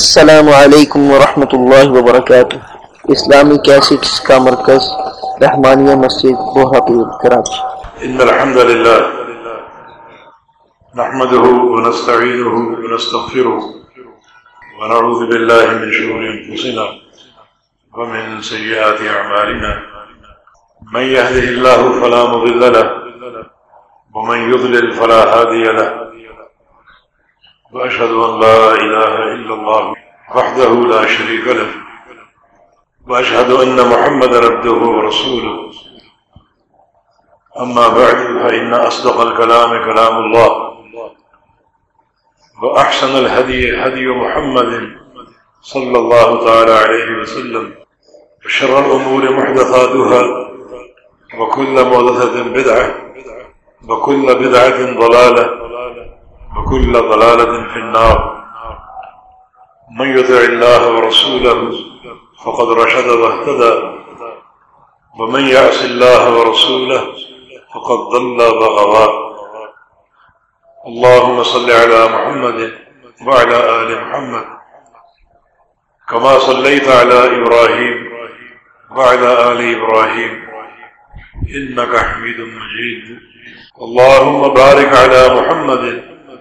السلام علیکم ورحمۃ اللہ وبرکاتہ۔ اسلامی کیسٹس کا مرکز، رحمانیہ مسجد بہاپور کراچی ان الحمد لله نحمده ونستعينه ونستغفره ونعوذ بالله من شرور انفسنا ومن سيئات اعمالنا۔ من يهده الله فلا مضل له، ومن يضلل فلا هادي له۔ وأشهد أن لا إله إلا الله وحده لا شريك له وأشهد أن محمد عبده ورسوله. أما بعد، فإن أصدق الكلام كلام الله وأحسن الهدي هدي محمد صلى الله تعالى عليه وسلم. وشر الأمور محدثاتها وكل مولثة بدعة وكل بدعة ضلالة وكل ضلالة في النار. من يطع الله ورسوله فقد رشد واهتدى. ومن يعص الله ورسوله فقد ضل وغوى اللهم صل على محمد وعلى آل محمد. كما صليت على إبراهيم وعلى آل إبراهيم. إنك حميد مجيد. اللهم بارك على محمد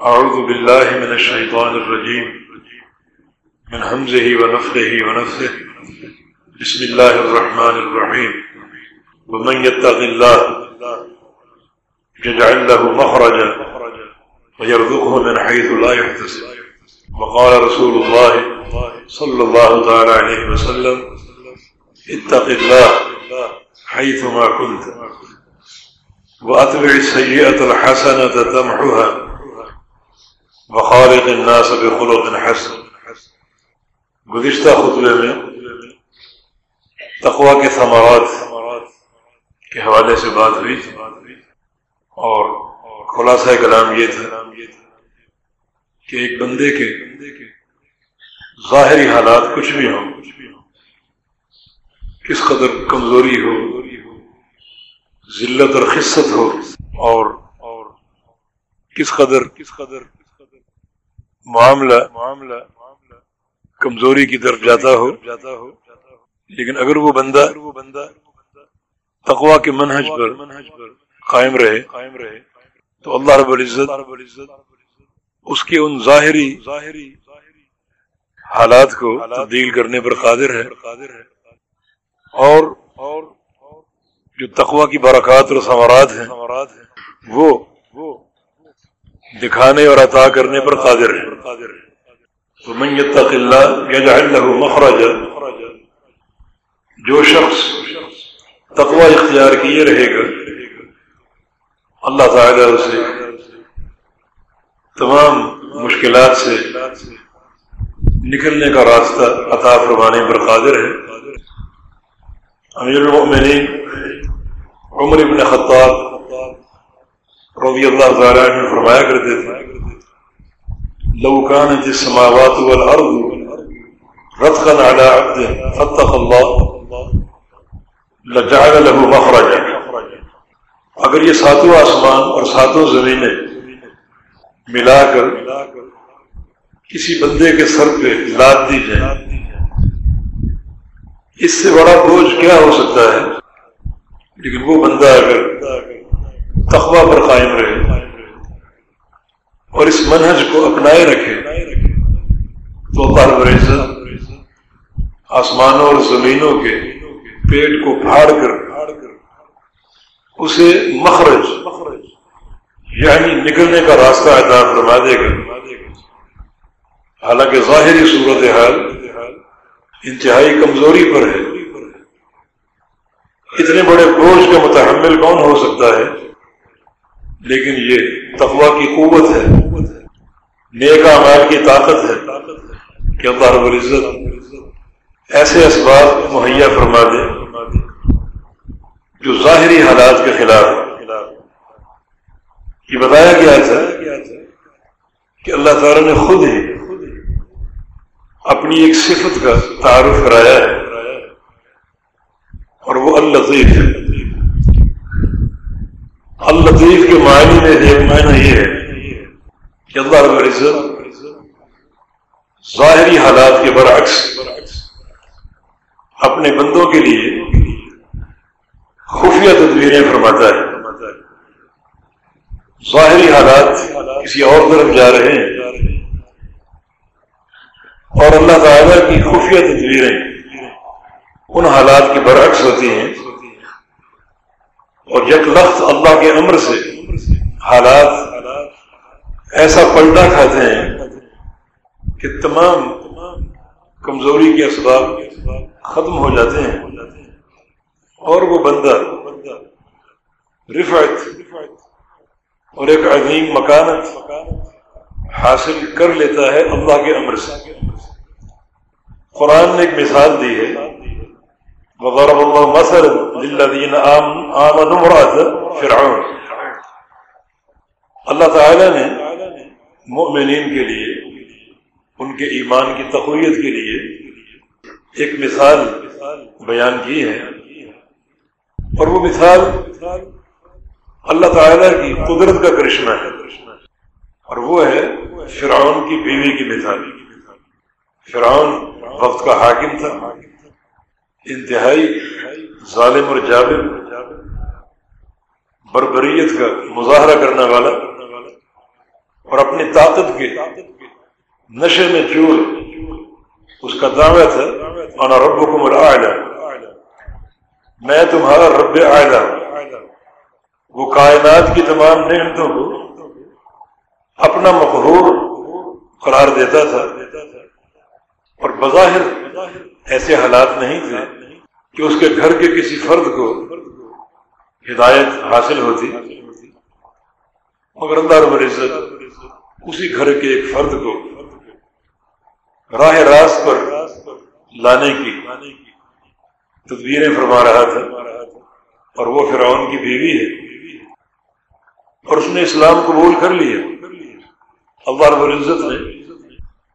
أعوذ بالله من الشيطان الرجيم. من همزه ونفخه ونفثه بسم الله الرحمن الرحيم. ومن يتق الله يجعل له مخرجا ويرزقه من حيث لا يحتسب. وقال رسول الله صلى الله تعالى عليه وسلم، اتق الله حيثما كنت. وأتبع السيئة الحسنة تمحها وخالق الناس بخلق حسن. گزشتہ خطبے میں تقوا کے ثمرات کے حوالے سے بات ہوئی اور خلاصہ کلام یہ تھا کہ ایک بندے کے ظاہری حالات کچھ بھی ہوں، کس قدر کمزوری ہو، ذلت اور خصت ہو، اور کس قدر کس قدر معاملہ معاملہ کمزوری کی طرف جاتا ہو جاتا ہو لیکن اگر وہ بندہ وہ بندہ تقوا کے منہج پر منہج پر قائم رہے قائم رہے تو اللہ رب العزت رب العزت اس کے ان ظاہری ظاہری حالات کو تبدیل کرنے پر قادر ہے۔ قادر ہے اور اور جو تقوا کی برکات اور ثمرات ہیں وہ وہ دکھانے اور عطا کرنے پر قادر ہے تو من يتق اللہ يجعل له مخرجا، جو شخص تقوی اختیار کیے رہے گا، اللہ تعالی اسے تمام مشکلات سے نکلنے کا راستہ عطا فرمانے پر قادر ہے۔ امیر المؤمنین عمر ابن خطاب رضی اللہ تعالیٰ عنہ فرمایا کرتے تھے، لو كانت السماوات والارض رتقا على عبد فتق الله لجعل له مخرجا. اگر یہ ساتوں آسمان اور ساتوں زمینیں ملا کر کسی بندے کے سر پہ لاد دی جائیں، اس سے بڑا بوجھ کیا ہو سکتا ہے؟ لیکن وہ بندہ اگر تخبہ پر قائم رہے اور اس منہج کو اپنائے رکھے تو اللہ آسمانوں اور زمینوں کے پیٹ کو پھاڑ کر اسے مخرج یعنی نکلنے کا راستہ ادا فرما دے گا۔ حالانکہ ظاہری صورت حال انتہائی کمزوری پر ہے۔ اتنے بڑے بوجھ کا متحمل کون ہو سکتا ہے؟ لیکن یہ تقوا کی قوت ہے۔ نیک اعمال کی طاقت ہے۔ کہ اللہ رب العزت ایسے اسباب مہیا فرما دے جو ظاہری حالات کے خلاف یہ بتایا گیا تھا کہ اللہ تعالی نے خود ہی اپنی ایک صفت کا تعارف کرایا ہے اور وہ الطیف ہے۔ الطیف کے معنی میں ایک معنی یہ ہے کہ اللہ رب العزت ظاہری حالات کے برعکس اپنے بندوں کے لیے خفیہ تدبیریں فرماتا ہے۔ ظاہری حالات کسی اور طرف جا رہے ہیں اور اللہ تعالیٰ کی خفیہ تدبیریں ان حالات کی برعکس ہوتی ہیں۔ اور یک لفظ اللہ کے امر سے حالات ایسا پلٹا کھاتے ہیں کہ تمام کمزوری کے اسباب ختم ہو جاتے ہیں اور وہ بندہ رفعت اور ایک عظیم مکانت حاصل کر لیتا ہے اللہ کے امر سے۔ قرآن نے ایک مثال دی ہے۔ وغیرہ اللہ مسر للذین آمنوا مراد فرعون. اللہ تعالی نے مؤمنین کے لیے، ان کے ایمان کی تقویت کے لیے ایک مثال بیان کی ہے۔ اور وہ مثال اللہ تعالی کی قدرت کا کرشمہ ہے۔ اور وہ ہے فرعون کی بیوی کی مثال۔ فرعون وقت کا حاکم تھا۔ انتہائی ظالم اور جابر، بربریت کا مظاہرہ کرنے والا اور اپنی طاقت کے نشے میں چور، اس کا دعوی تھا، انا ربکم الاعلی میں تمہارا رب اعلی وہ کائنات کی تمام نعمتوں کو اپنا مقرور قرار دیتا تھا اور بظاہر ایسے حالات نہیں تھے کہ اس کے گھر کے کسی فرد کو ہدایت حاصل ہوتی۔ مگر اللہ رب العزت اسی گھر کے ایک فرد کو راہ راست پر لانے کی تدبیریں فرما رہا تھا اور وہ فرعون کی بیوی ہے اور اس نے اسلام قبول کر لیا۔ اللہ رب العزت نے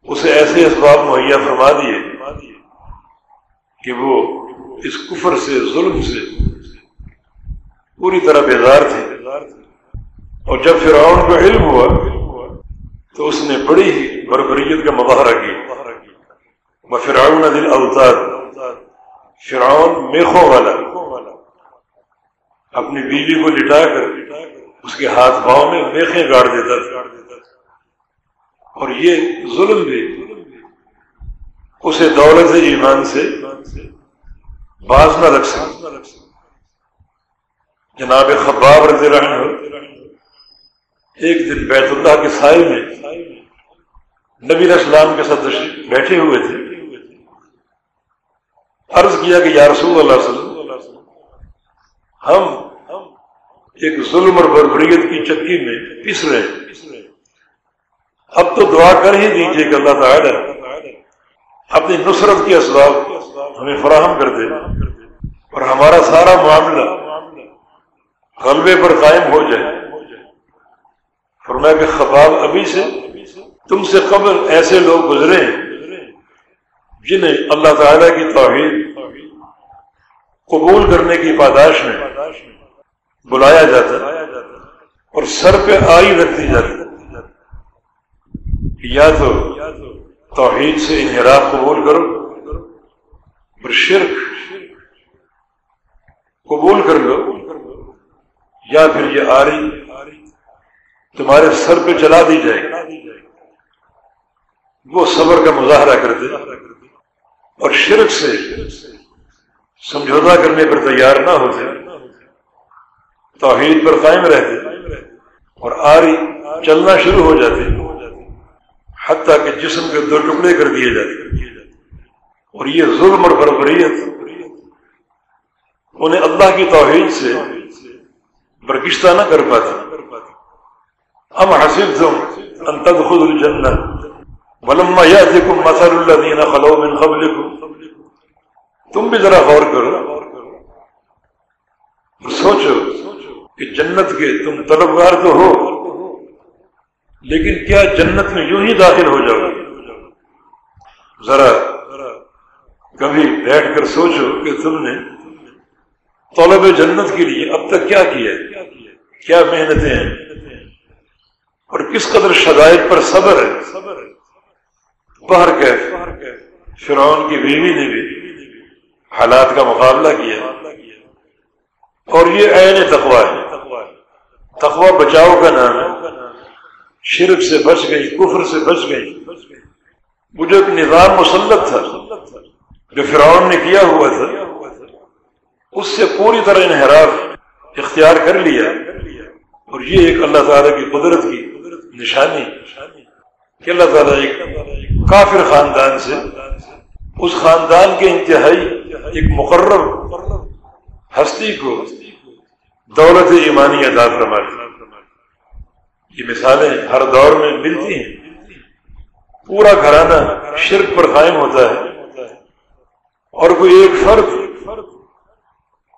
اسے ایسے اسباب مہیا فرما دیے کہ وہ اس کفر سے، ظلم سے پوری طرح بیدار تھے۔ اور جب فرعون کو علم ہوا، تو اس نے بڑی ہی بربریت کا مظاہرہ کیا۔ فرعون دل اوتاد فرعون میخوں والا، اپنی بیوی کو لٹا کر اس کے ہاتھ پاؤں میں میخیں گاڑ دیتا تھا۔ اور یہ ظلم بھی، اسے دولت ایمان سے باز نہ رکھ سکتا جناب خباب رضی اللہ عنہ، ایک دن بیت اللہ کے سائے میں نبی اسلام کے ساتھ بیٹھے ہوئے تھے۔ عرض کیا کہ یا رسول اللہ صلی اللہ علیہ وسلم، ہم ایک ظلم اور بربریت کی چکی میں پس رہے۔ اب تو دعا کر ہی دیجیے کہ اللہ تعالی اپنی نصرت کے اسباب ہمیں فراہم کر دے اور ہمارا سارا معاملہ غلبے پر قائم ہو جائے۔ فرمایا کہ خباب ابھی سے تم سے قبل ایسے لوگ گزرے ہیں جنہیں اللہ تعالیٰ کی توحید قبول کرنے کی پاداش میں بلایا جاتا اور سر پہ آئی رکھتی جاتی۔ یا تو توحید سے انحراف قبول کرو. اور شرک قبول کر لو. یا پھر یہ آری تمہارے سر پہ چلا دی جائے. وہ صبر کا مظاہرہ کر دے. اور شرک سے سمجھوتا کرنے پر تیار نہ ہوتے توحید پر قائم رہتے اور آری چلنا شروع ہو جاتے. حتیٰ کہ جسم کے دو ٹکڑے کر دیے جاتے اور یہ ظلم اور بربریت، انہیں اللہ کی توحید سے برکشتہ نہ کر پاتے ہم حاصل تم خود الجنت ولما ياتكم مثل الذين خلوا من قبلكم تم بھی ذرا غور کرو۔ اور سوچو کہ جنت کے تم طلبگار تو ہو۔ لیکن کیا جنت میں یوں ہی داخل ہو جاؤ؟ ذرا کبھی بیٹھ کر سوچو کہ تم نے طلب جنت کے لیے اب تک کیا کیا کیا محنتیں ہیں؟ اور کس قدر شدائد پر صبر ہے؟ باہر کہ فرعون کی بیوی نے بھی حالات کا مقابلہ کیا اور یہ عین تقوا ہے۔ تقوا بچاؤ کا نام ہے۔ شرک سے بچ گئی، کفر سے بچ گئی۔ وہ جو ایک نظام مسلط تھا، جو فرعون نے کیا ہوا تھا۔ اس سے پوری طرح انحراف اختیار کر لیا۔ اور یہ ایک اللہ تعالیٰ کی قدرت کی نشانی۔ کہ اللہ تعالیٰ ایک کافر خاندان سے، اس خاندان کے انتہائی ایک مقرر ہستی کو دولت ایمانی ادا فرما یہ مثالیں ہر دور میں ملتی ہیں۔ پورا گھرانہ شرک پر قائم ہوتا ہے۔ اور کوئی ایک فرد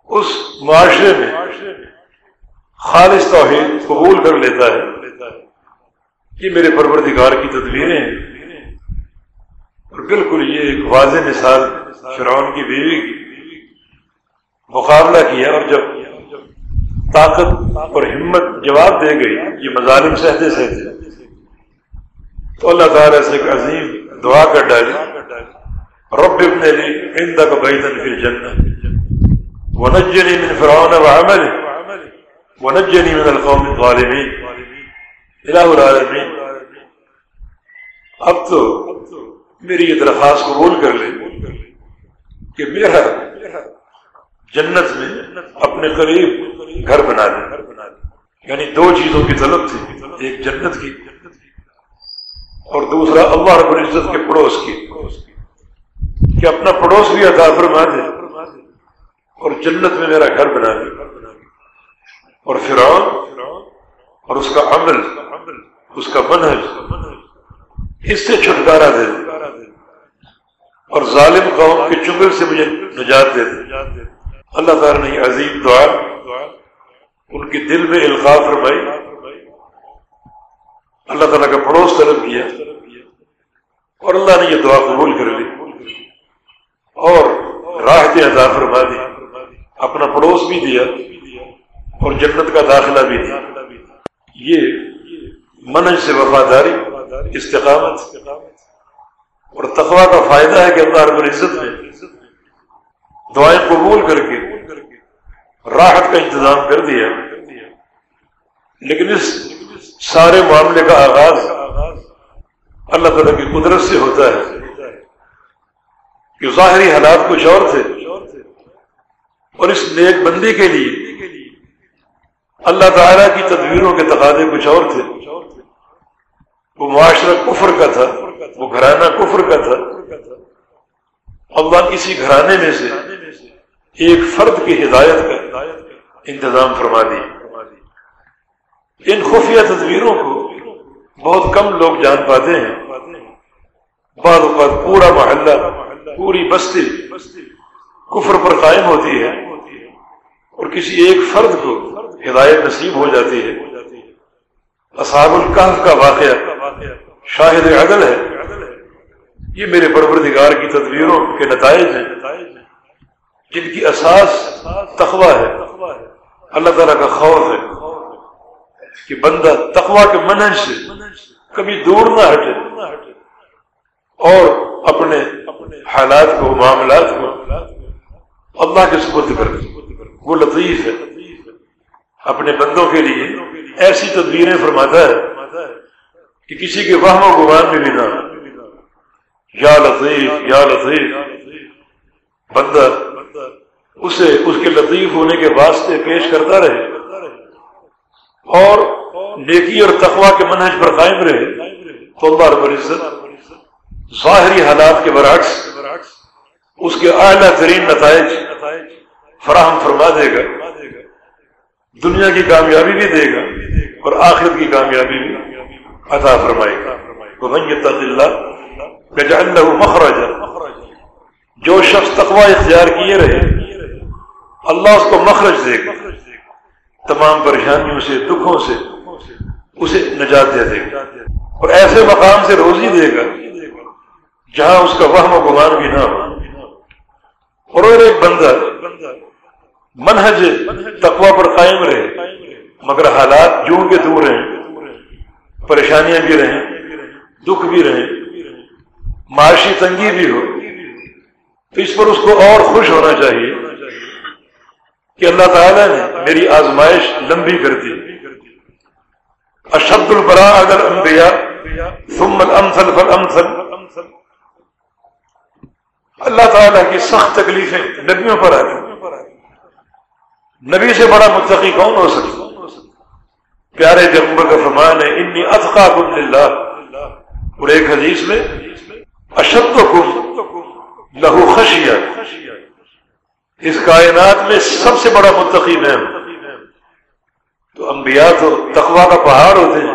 اس معاشرے میں خالص توحید قبول کر لیتا ہے یہ میرے پروردگار کی تدبیریں ہیں۔ اور بالکل یہ ایک واضح مثال فرعون کی بیوی کی مقابلہ کیا اور جب طاقت اور ہمت جواب دے گئی یہ مظالم سہتے سہتے تو اللہ تعالیٰ سے ایک عظیم دعا کر ڈالی۔ رب ابن لی عندك بيتا في الجنة ونجني من فرعون وعمله ونجني من القوم الظالمين الہ العالمین۔ اب تو میری یہ درخواست قبول کر لے کہ میرا جنت میں اپنے قریب گھر بنا دے یعنی دو چیزوں کی طلب تھی، ایک جنت کی اور دوسرا اللہ رب العزت کے پڑوس کی۔ کہ اپنا پڑوس بھی عطا فرما دے اور جنت میں میرا گھر بنا دے۔ اور فرعون اور اس کا عمل، اس کا منحج اس سے چھٹکارا دے دے۔ اور ظالم قوم کے چنگل سے مجھے نجات دے دے۔ اللہ تعالیٰ نے عظیم دعا ان کے دل میں القاع فرمائی۔ اللہ تعالیٰ کا پڑوس طلب کیا۔ اور اللہ نے یہ دعا قبول کر لی۔ اور راہ عطا فرما دی۔ اپنا پڑوس بھی دیا۔ اور جنت کا داخلہ بھی دیا۔ یہ منج سے وفاداری، استقامت۔ اور تقوا کا فائدہ ہے کہ اللہ رب العزت نے دعائیں قبول کر کے راحت کا انتظام کر دیا۔ لیکن اس سارے معاملے کا آغاز اللہ تعالیٰ کی قدرت سے ہوتا ہے۔ کہ ظاہری حالات کچھ اور تھے۔ اور اس نیک بندی کے لیے اللہ تعالیٰ کی تدبیروں کے تقاضے کچھ اور تھے۔ وہ معاشرہ کفر کا تھا، وہ گھرانہ کفر کا تھا۔ اللہ کسی گھرانے میں سے ایک فرد کی ہدایت کا۔ انتظام فرما دی۔ ان خفیہ تصویروں کو بہت کم لوگ جان پاتے ہیں۔ بعض اوقات پورا محلہ، پوری بستی کفر پر قائم ہوتی ہے اور کسی ایک فرد کو ہدایت نصیب ہو جاتی ہے۔ اصحاب القحف کا واقعہ شاہد عدل ہے۔ یہ میرے پروردگار کی تدبیروں کے نتائج ہیں۔ جن کی اساس تخوا ہے، اللہ تعالیٰ کا خوف ہے کہ بندہ تخوا کے منج سے کبھی دور نہ ہٹے اور اپنے حالات کو، معاملات کو اللہ کے سپرد کر وہ لطیف ہے۔ اپنے بندوں کے لیے ایسی تدبیریں فرماتا ہے کہ کسی کے وہم و گمان میں بھی نہ۔ یا لطیف یا لطیف۔ بندہ اسے، اس کے لطیف ہونے کے واسطے پیش کرتا رہے۔ اور نیکی اور تقوا کے منہج پر قائم رہے۔ تو اللہ رب العزت ظاہری حالات کے برعکس اس کے اعلیٰ ترین نتائج فراہم فرما دے گا۔ دنیا کی کامیابی بھی دے گا اور آخرت کی کامیابی بھی عطا فرمائے گا۔ اللہ مخرج جو شخص تقوا اختیار کیے رہے، اللہ اس کو مخرج دے گا۔ تمام پریشانیوں سے، دکھوں سے اسے نجات دے دے گا۔ اور ایسے مقام سے روزی دے گا جہاں اس کا وہم و گمان بھی نہ ہو۔ اور ایک بندہ منہج تقوا پر قائم رہے، مگر حالات جوں کے دور ہیں، پریشانیاں بھی رہیں، دکھ بھی رہیں، معاشی تنگی بھی ہو تو اس پر اس کو اور خوش ہونا چاہیے کہ اللہ تعالیٰ نے میری آزمائش لمبی کر دی۔ اشد البرا اگر انبیاء ثم الامثل فالامثل۔ اللہ تعالیٰ کی سخت تکلیفیں نبیوں پر آ نبی سے بڑا متقی کون ہو سکتا؟ پیارے جمبر کا فرمان ہے، انی افقا کن اللہ اور ایک حدیث میں اشد کم لہو خشیا اس کائنات میں سب سے بڑا متقی میں تو انبیاء تو تقوا کا پہاڑ ہوتے ہیں۔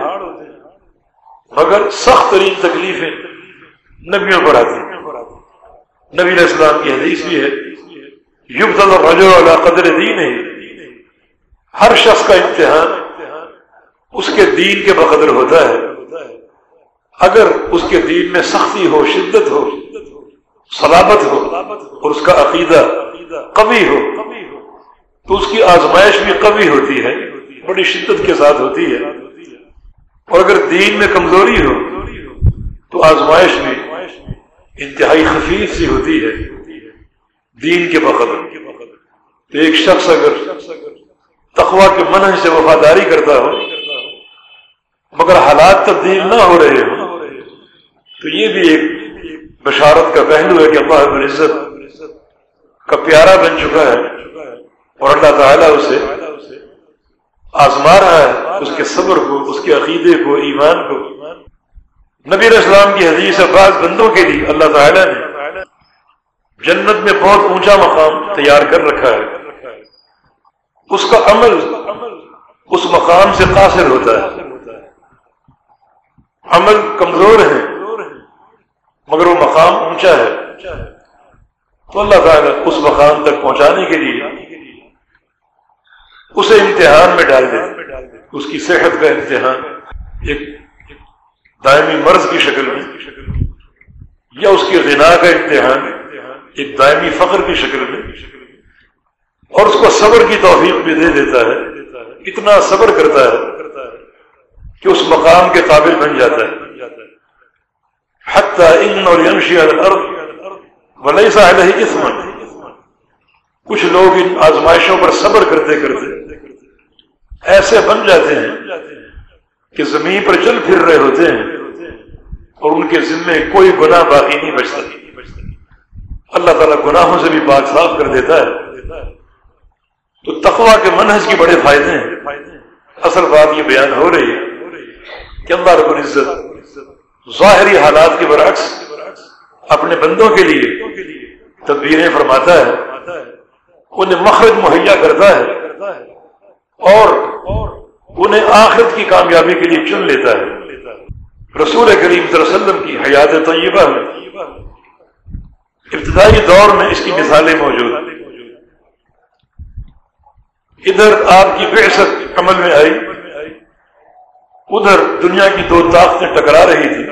مگر سخت ترین تکلیفیں نبیوں پر آتی ہیں۔ نبی علیہ السلام کی حدیث بھی ہے۔ یوگ رجو اللہ قدر دین ہے ہر شخص کا امتحان اس کے دین کے بقدر ہوتا ہے۔ اگر اس کے دین میں سختی ہو، شدت ہو سلامت ہو اور اس کا عقیدہ کبھی ہو تو اس کی آزمائش بھی کبھی ہوتی ہے، بڑی شدت کے ساتھ ہوتی ہے۔ اور اگر دین میں کمزوری ہو تو آزمائش بھی انتہائی خفیف سی ہوتی ہے دین کے بقدر تو ایک شخص اگر تخوا کے منح سے وفاداری کرتا ہو، مگر حالات تبدیل نہ ہو رہے ہوں، تو یہ بھی ایک بشارت کا پہلو ہے کہ اللہ العزت کا پیارا بن چکا ہے اور اللہ تعالیٰ اسے آزما رہا ہے، اس کے صبر کو، اس کے عقیدے کو، ایمان کو۔ نبی اسلام کی حدیث بعض بندوں کے لیے اللہ تعالیٰ نے جنت میں بہت اونچا مقام تیار کر رکھا ہے۔ اس کا عمل اس مقام سے قاصر ہوتا ہے۔ عمل کمزور ہے مگر وہ مقام اونچا ہے۔ تو اللہ تعالیٰ اس مقام تک پہنچانے کے لیے اسے امتحان میں ڈال دے۔ اس کی صحت کا امتحان۔ ایک دائمی مرض کی شکل میں۔ یا اس کی غنا کا امتحان۔ ایک دائمی فخر کی شکل میں۔ اور اس کو صبر کی توفیق بھی دے دیتا ہے۔ اتنا صبر کرتا ہے کہ اس مقام کے قابل بن جاتا ہے۔ حتیٰ ان اور کچھ لوگ ان آزمائشوں پر صبر کرتے کرتے ایسے بن جاتے ہیں کہ زمین پر چل پھر رہے ہوتے ہیں اور ان کے ذمے کوئی گناہ باقی نہیں بچتا۔ اللہ تعالیٰ گناہوں سے بھی بات صاف کر دیتا ہے۔ تو تقوا کے منحص کی بڑے فائدے ہیں۔ اصل بات یہ بیان ہو رہی ہے کہ اللہ رب العزت ظاہری حالات کے برعکس اپنے بندوں کے لیے تدبیریں فرماتا ہے، انہیں مخرج مہیا کرتا ہے اور انہیں آخرت کی کامیابی کے لیے چن لیتا ہے۔ رسول کریم صلی اللہ علیہ وسلم کی حیات طیبہ میں ابتدائی دور میں اس کی مثالیں موجود۔ ہیں ادھر آپ کی بحثت عمل میں آئی۔ ادھر دنیا کی دو طاقتیں ٹکرا رہی تھی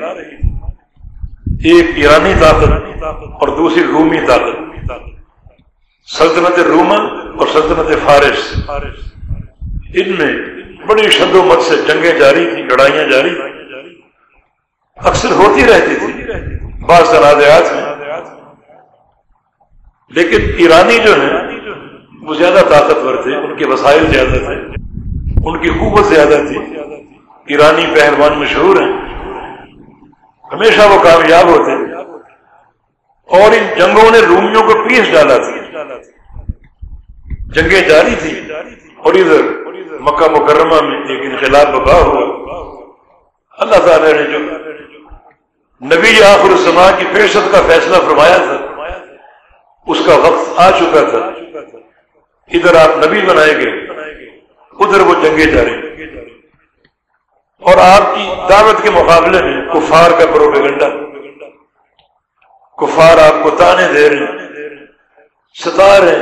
ایک ایرانی طاقت اور دوسری رومی طاقت سلطنت رومن اور سلطنت فارس۔ ان میں بڑی شد و مت سے جنگیں جاری تھیں، لڑائیاں جاری اکثر ہوتی رہتی تھی بعض تنازعات میں۔ لیکن ایرانی جو ہیں، وہ زیادہ طاقتور تھے، ان کے وسائل زیادہ تھے، ان کی قوت زیادہ تھی۔ ایرانی پہلوان مشہور ہیں۔ ہمیشہ وہ کامیاب ہوتے ہیں۔ اور ان جنگوں نے رومیوں کو پیس ڈالا تھا۔ جنگیں جاری تھی اور ادھر مکہ مکرمہ میں ایک انقلاب ببا ہوا۔ اللہ تعالی نے جو نبی آخر السما کی فیصد کا فیصلہ فرمایا تھا، اس کا وقت آ چکا تھا۔ ادھر آپ نبی بنائے گئے، ادھر وہ جنگیں جاری۔ اور آپ کی دعوت کے مقابلے میں کفار کا پروپیگنڈا۔ کفار آپ کو تانے دے رہے ہیں ستار ہے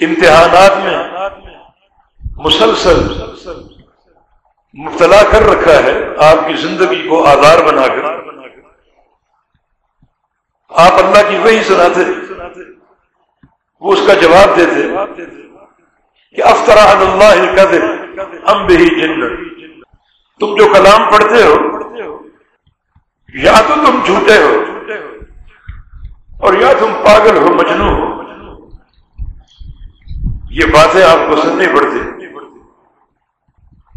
امتحانات میں مسلسل مبتلا کر رکھا ہے آپ کی زندگی کو آزار بنا کر۔ آپ اللہ کی وہی سناتے وہ اس کا جواب دیتے کہ افطرا اللہ ہم بھی جن تم جو کلام پڑھتے ہو، یا تو تم جھوٹے ہو، اور یا تم پاگل ہو مجنو ہو۔ یہ باتیں آپ کو سننی پڑتی۔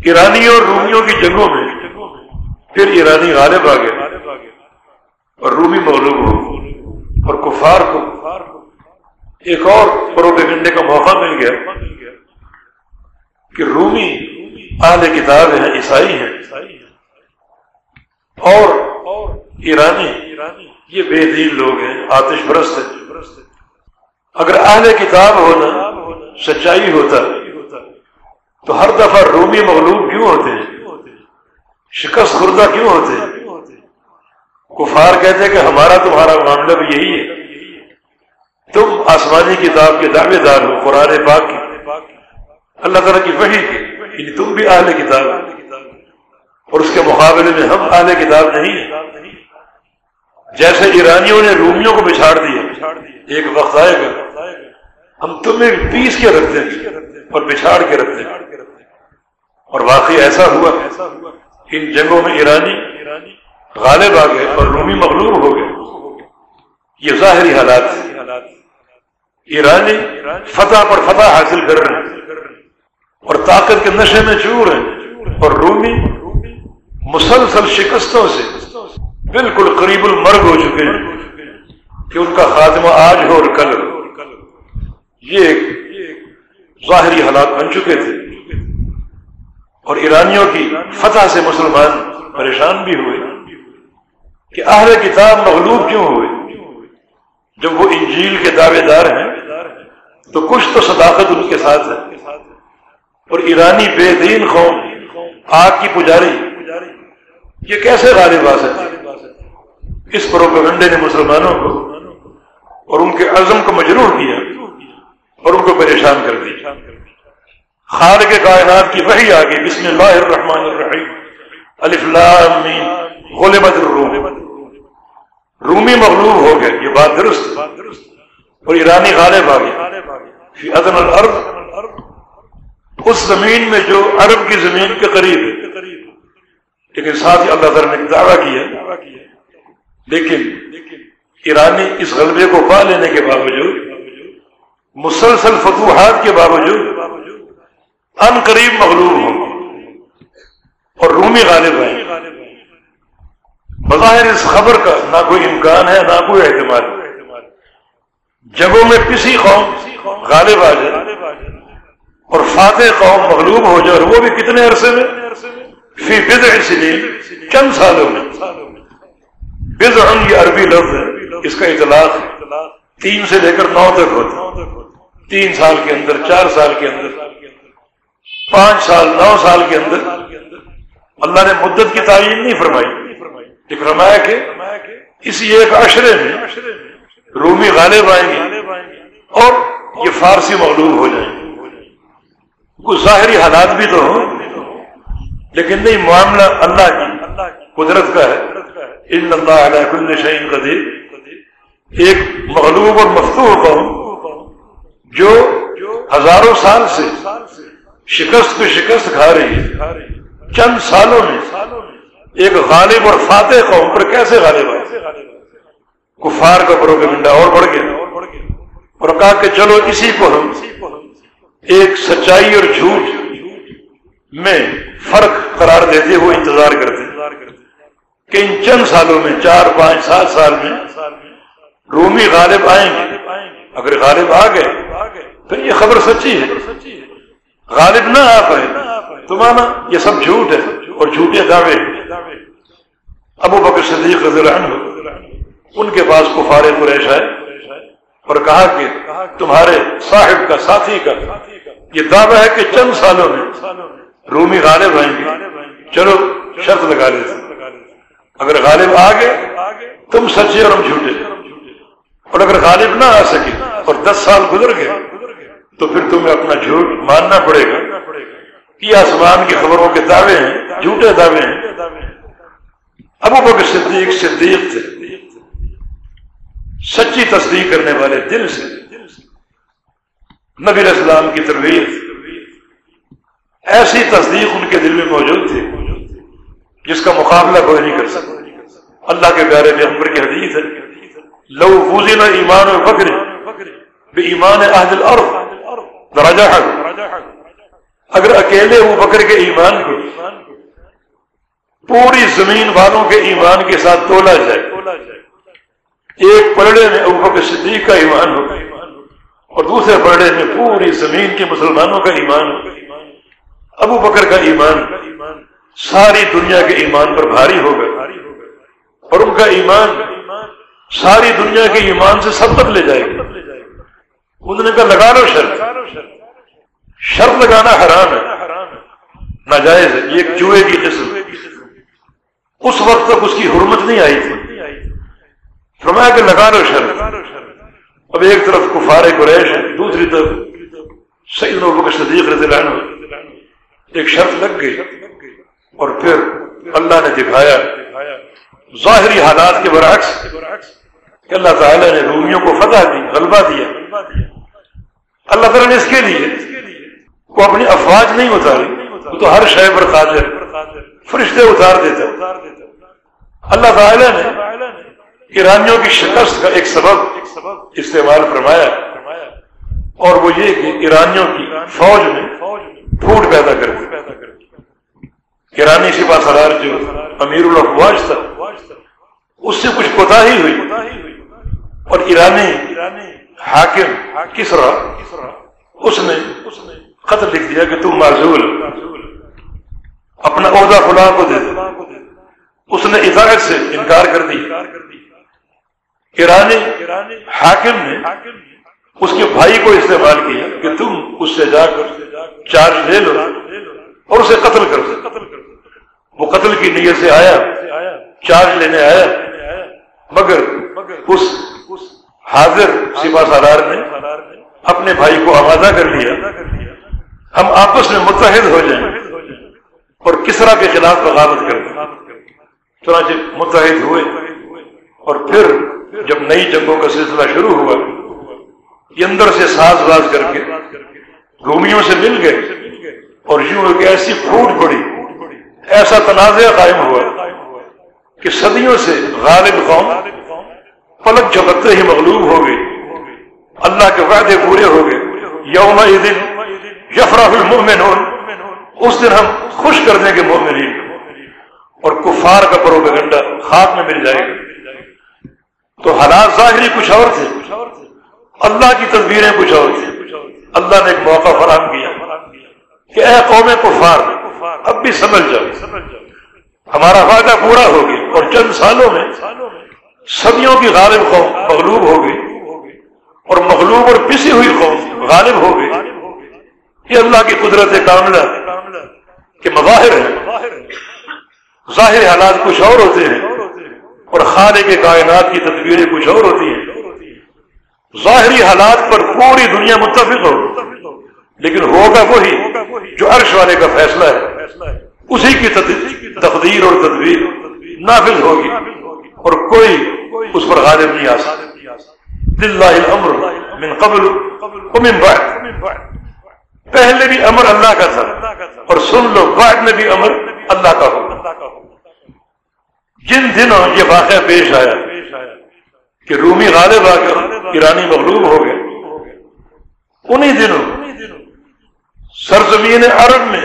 ایرانی اور رومیوں کی جنگوں میں پھر ایرانی غالب آ گئے اور رومی مغلوب ہو۔ اور کفار کو ایک اور پروپیگنڈے کا موقع مل گیا کہ رومی اہل کتاب ہیں، عیسائی ہیں۔ اور ایرانی، یہ بے دین لوگ ہیں، آتش برست اگر اہل کتاب ہونا سچائی ہوتا، تو ہر دفعہ رومی مغلوب کیوں ہوتے؟ ہیں شکست خوردہ کیوں ہوتے؟ ہیں کفار کہتے کہ ہمارا تمہارا معاملہ بھی یہی ہے۔ تم آسمانی کتاب کے دعوے دار ہو، قرآن پاک کی۔ اللہ تعالیٰ کی وحی کی۔ یعنی تم بھی اہل کتاب اور اس کے مقابلے میں ہم اہل کتاب نہیں ہیں۔ جیسے ایرانیوں نے رومیوں کو بچھاڑ دیا ایک وقت آئے گا، ہم تمہیں پیس کے رکھتے ہیں اور بچھاڑ کے رکھتے ہیں اور واقعی ایسا ہوا، ان جنگوں میں ایرانی غالب آ گئے اور رومی مغلوب ہو گئے۔ یہ ظاہری حالات ایرانی فتح پر فتح حاصل کر رہے ہیں۔ اور طاقت کے نشے میں چور ہیں اور رومی مسلسل شکستوں سے بالکل قریب المرگ ہو چکے ہیں کہ ان کا خاتمہ آج ہو اور کل ہو۔ یہ ایک ظاہری حالات بن چکے تھے۔ اور ایرانیوں کی فتح سے مسلمان پریشان بھی ہوئے کہ اہل کتاب مغلوب کیوں ہوئے؟ جب وہ انجیل کے دعوے دار ہیں، تو کچھ تو صداقت ان کے ساتھ ہے۔ اور ایرانی بے دین قوم، آگ کی پجاری، یہ کیسے غالب آ سکتے اس پروپگنڈے نے مسلمانوں کو اور ان کے عزم کو مجروح کیا اور ان کو پریشان کر دیا۔ خال کے کائنات کی وہی آگے، بسم اللہ الرحمن الرحیم، الف لام غلبت الروم۔ رومی مغلوب ہو گئے، یہ بات درست۔ اور ایرانی غالب آ گئے فی الارض اس زمین میں جو عرب کی زمین کے قریب ہے۔ لیکن ساتھ ہی اللہ تعالیٰ نے دعویٰ کیا۔ لیکن ایرانی اس غلبے کو پا لینے کے باوجود، مسلسل فتوحات کے باوجود ان قریب مغلوب ہوں۔ اور رومی غالب ہیں۔ بظاہر اس خبر کا نہ کوئی امکان ہے، نہ کوئی اعتماد۔ جگہوں میں کسی قوم غالب آ جائے۔ اور فاتح قوم مغلوب ہو جائے اور وہ بھی کتنے عرصے میں؟ فی بد سنین، چند سالوں میں۔ بز یہ عربی لفظ ہے، اس کا اطلاق تین سے لے کر نو تک ہوتا تین سال کے اندر، چار سال کے اندر، پانچ سال، نو سال کے اندر۔ اللہ نے مدت کی تعین نہیں فرمائی۔ ایک فرمایا کہ اسی ایک عشرے میں رومی غالب آئیں گے اور یہ فارسی مغلوب ہو جائیں گے۔ کچھ ظاہری حالات بھی تو ہوں، لیکن نہیں، معاملہ اللہ کی قدرت کا ہے۔ ان اللہ علیہ کل شعین قدیر۔ ایک مغلوب اور مفتوح قوم جو ہزاروں سال سے شکست پہ شکست کھا رہی ہے۔ چند سالوں میں ایک غالب اور فاتح قوم پر کیسے غالب آئے؟ کفار کا پروگنڈا اور بڑھ گیا۔ اور کہا کہ چلو اسی کو ہم ایک سچائی اور جھوٹ میں فرق قرار دیتے ہوئے انتظار کرتے کہ ان چند سالوں میں، چار، پانچ، سات سال میں رومی غالب آئیں گے۔ اگر غالب آ گئے پھر یہ خبر سچی ہے۔ غالب نہ آ پائے تو مانا یہ سب جھوٹ ہے اور جھوٹے دعوے ابو بکر صدیق رضی اللہ عنہ، ان کے پاس کفار قریش آئے اور کہا کہ تمہارے صاحب کا ساتھی کا یہ دعویٰ ہے کہ چند سالوں میں رومی غالب آئیں گے۔ چلو، شرط لگا لیتے اگر غالب آ گئے، تم سچے اور ہم جھوٹے۔ اور اگر غالب نہ آ سکے اور دس سال گزر گئے، تو پھر تمہیں اپنا جھوٹ ماننا پڑے گا کہ آسمان کی خبروں کے دعوے ہیں، جھوٹے دعوے ہیں۔ ابو بکر صدیق صدیق تھے۔ سچی تصدیق کرنے والے دل سے۔ نبی اسلام کی تربیت ایسی تصدیق ان کے دل میں موجود تھی جس کا مقابلہ کوئی نہیں کر سکتا۔ اللہ کے پیارے میں کی حدیث ہے۔ لو فوزی نہ ایمان اور بکرے بے ایمان اہل الارض راجا حق اگر اکیلے وہ بکر کے ایمان کو پوری زمین والوں کے ایمان کے ساتھ تولا جائے، ایک پلڑے میں ابو بکر صدیق کا ایمان ہوگا اور دوسرے پلڑے میں پوری زمین کے مسلمانوں کا ایمان، ابو بکر کا ایمان، ساری دنیا کے ایمان پر بھاری ہوگا۔ اور ان کا ایمان ساری دنیا کے ایمان سے سب تک لے جائے گا۔ انہوں نے کہا، لگا لو شرط شرط لگانا حرام ہے۔ ناجائز ہے۔ یہ ایک چوہے کی قسم۔ اس وقت تک اس کی حرمت نہیں آئی تھی۔ فرمایا کہ لگا لو شرط اب ایک طرف کفار قریش ہے دوسری طرف سعید صدیق رضی اللہ عنہ ایک شرط لگ گئی اور پھر اللہ نے دکھایا ظاہری حالات کے برعکس کہ اللہ تعالیٰ نے رومیوں کو فتح دی غلبہ دیا اللہ تعالیٰ نے اس کے لیے وہ اپنی افواج نہیں اتاری وہ تو ہر شے پر قادر فرشتے اتار دیتا اللہ تعالیٰ نے ایرانیوں کی شکست کا ایک سبب استعمال فرمایا اور وہ یہ کہ ایرانیوں کی فوج میں پھوٹ پیدا کر دی۔ ایرانی سپا سرار جو امیر الفواج تھا، اس سے کچھ کوتا ہی ہوئی۔ اور ایرانی حاکم کسرا، اس نے خط لکھ دیا کہ تم معذول، اپنا عہدہ خدا کو دے دو اس نے اطاعت سے انکار کر دیا ایرانی حاکم نے اس کے بھائی کو استعمال کیا کہ تم اس سے جا کر چارج لے لو اور اسے قتل کر دو۔ وہ قتل کی نیت سے آیا، چارج لینے آیا۔ مگر اس حاضر سپا سالار نے اپنے بھائی کو آمادہ کر لیا۔ ہم آپس میں متحد ہو جائیں اور کس طرح کے خلاف بغاوت کر دیں چنانچہ متحد ہوئے۔ اور پھر جب نئی جنگوں کا سلسلہ شروع ہوا، یہ اندر سے ساز باز کر کے رومیوں سے مل گئے اور یوں ایک ایسی پھوٹ پڑی، ایسا تنازع قائم ہوا کہ صدیوں سے غالب قوم پلک جھپکتے ہی مغلوب ہو گئی۔ اللہ کے وعدے پورے ہو گئے۔ یوم دن یفرا المؤمن اس دن ہم خوش کر دیں گے مومنین۔ اور کفار کا پرو گنڈا خاک میں مل جائے گا۔ تو حالات ظاہری کچھ اور تھے۔ اللہ کی تصویریں کچھ اور تھیں اللہ نے ایک موقع فراہم کیا کہ اے قوم کفار، اب بھی سمجھ جاؤ۔ ہمارا وعدہ پورا ہو گیا اور چند سالوں میں صدیوں کی غالب قوم مغلوب ہو گئی اور مغلوب اور پسی ہوئی قوم غالب ہو گئی۔ یہ اللہ کی قدرت کاملہ کے مظاہر ہیں۔ ظاہر حالات کچھ اور ہوتے ہیں۔ اور خالق کے کائنات کی تصویریں کچھ اور ہوتی ہیں۔ ظاہری حالات پر پوری دنیا متفق ہو۔ لیکن ہوگا وہی جو عرش والے کا فیصلہ ہے۔ اسی کی تقدیر اور تدبیر نافذ ہوگی اور کوئی اس پر غالب نہیں آ سکتا۔ من قبل ومن بعد۔ پہلے بھی امر اللہ کا تھا اور سن لو بعد میں بھی امر اللہ کا ہو جن دنوں یہ واقعہ پیش آیا کہ رومی غالب آ کر ایرانی مغلوب ہو گئے، انہی دنوں سرزمین عرب میں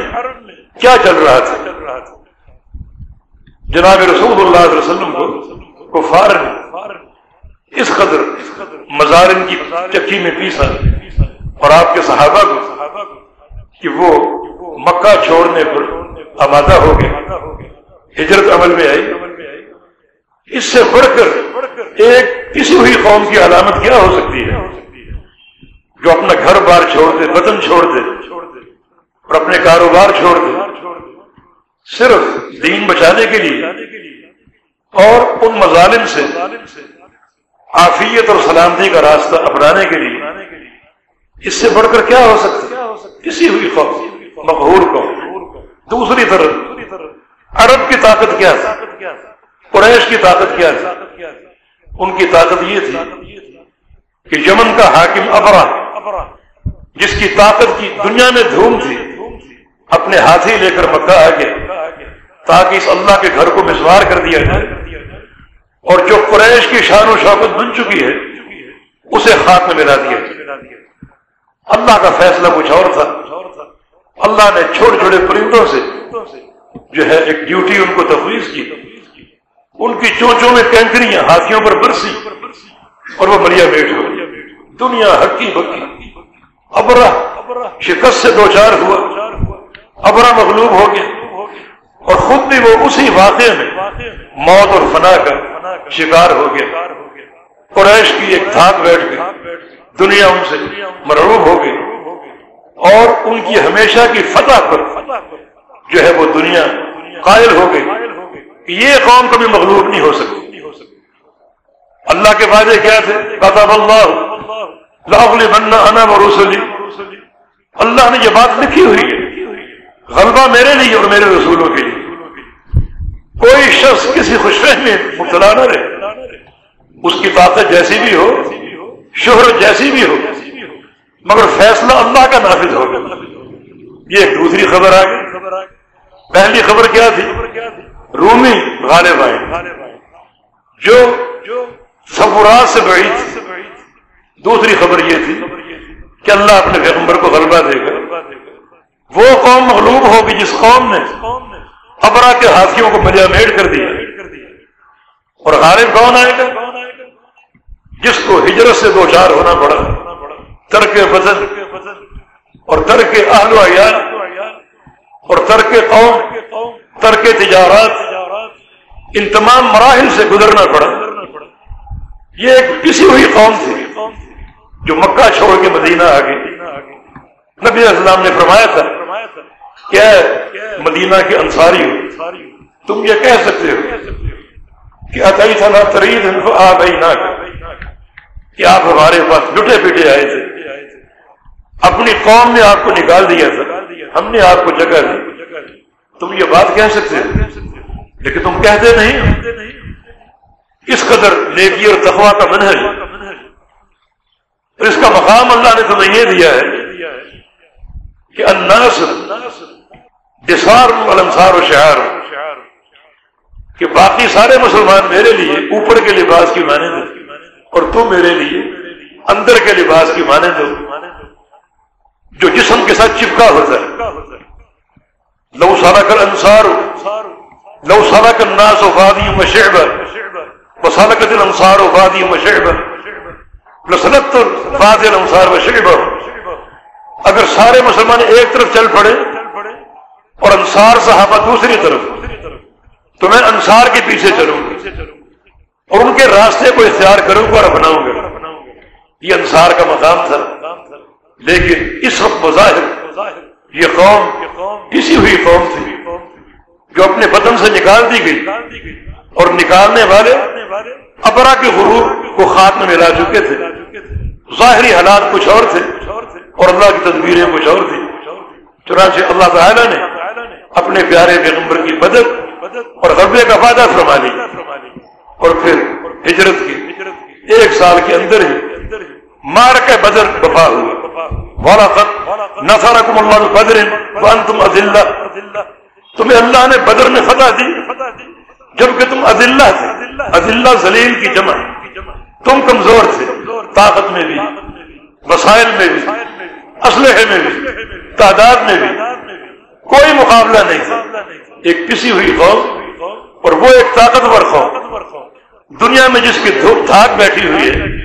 کیا چل رہا تھا؟ جناب رسول اللہ علیہ وسلم کو کفار نے اس قدر مزارن کی چکی میں پیسا اور آپ کے صحابہ کو کہ وہ مکہ چھوڑنے پر آمادہ ہو گئے۔ ہجرت عمل میں آئی۔ اس سے بڑھ کر ایک کسی ہوئی قوم کی علامت کیا ہو سکتی ہے؟ جو اپنا گھر بار چھوڑ دے، وطن چھوڑ دے اور اپنے کاروبار چھوڑ دے، صرف دین بچانے کے لیے اور ان مظالم سے آفیت اور سلامتی کا راستہ اپنانے کے لیے اس سے بڑھ کر کیا ہو سکتا کسی ہوئی قوم، مقہور قوم۔ دوسری طرف عرب کی طاقت کیا تھی؟ قریش کی طاقت کیا تھی؟ ان کی طاقت یہ تھی کہ یمن کا حاکم ابرا، جس کی طاقت کی دنیا میں دھوم تھی، اپنے ہاتھی لے کر مکہ آ گیا تاکہ اس اللہ کے گھر کو مسوار کر دیا جائے۔ اور جو قریش کی شان و شوقت بن چکی ہے، اسے خاک میں ملا دیا۔ اللہ کا فیصلہ کچھ اور تھا۔ اللہ نے چھوٹے چھوٹے پرندوں سے جو ہے ایک ڈیوٹی ان کو تفویض کی۔ ان کی چونچوں میں کینکریاں ہاتھیوں پر برسی اور وہ مریا بیٹھ ہو دنیا ہکی بکی۔ ابرا، شکست سے دو چار ہوا۔ ابرا مغلوب ہو گیا۔ اور خود بھی وہ اسی واقعے میں موت اور فنا کا شکار ہو گیا۔ قریش کی ایک دھاک بیٹھ گئی۔ دنیا ان سے مرعوب ہو گئی۔ اور ان کی ہمیشہ کی فتح پر جو ہے وہ دنیا قائل ہو گئی۔ یہ قوم کبھی مغلوب نہیں ہو سکتی۔ اللہ کے وعدے کیا تھے؟ قطب اللہ۔ لاہلی بننا انا رسولی اللہ نے یہ بات لکھی ہوئی ہے۔ غلبہ میرے لیے اور میرے رسولوں کے لیے۔ کوئی شخص کسی خوش میں مبتلا نہ رہے۔ اس کی طاقت جیسی بھی ہو، شہرت جیسی بھی ہو، مگر فیصلہ اللہ کا نافذ ہوگا۔ یہ ایک دوسری خبر آ گئی پہلی خبر کیا تھی؟ رومی غالب آئے۔ جو سبرات سے بڑی تھی۔ دوسری خبر یہ تھی کہ اللہ اپنے پیغمبر کو غلبہ دے گا۔ وہ قوم مغلوب ہوگی جس قوم نے ابرا کے ہاتھیوں کو مجا میڑ کر دیا۔ اور غالب کون آئے گا؟ جس کو ہجرت سے دو چار ہونا پڑا۔ ترک فضل اور ترک اہل و عیال۔ اور ترک قوم، ترک تجارات ان تمام مراحل سے گزرنا پڑا۔ یہ ایک کسی ہوئی قوم تھی جو مکہ چھوڑ کے مدینہ آ گئی نبی اسلام نے فرمایا تھا کیا مدینہ کے انصاری ہو، تم یہ کہہ سکتے ہو کہ عطائی تھا ترید آ گئی نہ کہ آپ ہمارے پاس لٹے پیٹے آئے تھے۔ اپنی قوم نے آپ کو نکال دیا تھا۔ ہم نے آپ کو جگہ دی۔ تم یہ بات کہہ سکتے لیکن تم کہتے نہیں اس قدر نیکی اور تخوا کا منہج۔ اس کا مقام اللہ نے تمہیں یہ دیا ہے کہ الناس دسار الانصار و شہر کہ باقی سارے مسلمان میرے لیے اوپر کے لباس کی مانند اور تم میرے لیے اندر کے لباس کی مانے دو جو جسم کے ساتھ چپکا ہوتا ہے۔ لو سارا کر انسار لو سارا کر ناس و فادی مشعب کا دل انسار و فادی مشعب لسنت فاد انسار و اگر سارے مسلمان ایک طرف چل پڑے اور انصار صحابہ دوسری طرف، تو میں انصار کے پیچھے چلوں گا۔ اور ان کے راستے کو اختیار کروں گا اور اپناؤں گا۔ یہ انصار کا مقام تھا۔ لیکن اس وقت مظاہر یہ قوم کسی ہوئی قوم تھی جو اپنے بدن سے نکال دی گئی اور نکالنے والے ابرا کے غرور کو خاتمے میں ملا چکے تھے۔ ظاہری حالات کچھ اور تھے اور اللہ کی تصویریں کچھ اور تھی چنانچہ اللہ تعالیٰ نے اپنے پیارے پیغمبر کی مدد اور غربے کا فائدہ فرما لیا اور پھر ہجرت کی۔ ایک سال کے اندر ہی مار کے بدر بفا ہوا۔ نسارا کم اللہ بدر تم عزلہ تمہیں اللہ نے بدر میں فتح دی، جبکہ تم عزلہ تھے عزلہ زلیل کی جمع تم کمزور تھے، طاقت میں بھی، وسائل میں بھی، اسلحے میں بھی، تعداد میں بھی۔ کوئی مقابلہ نہیں تھا۔ ایک کسی ہوئی قوم اور وہ ایک طاقتور قوم۔ دنیا میں جس کی دھوپ دھاک بیٹھی ہوئی ہے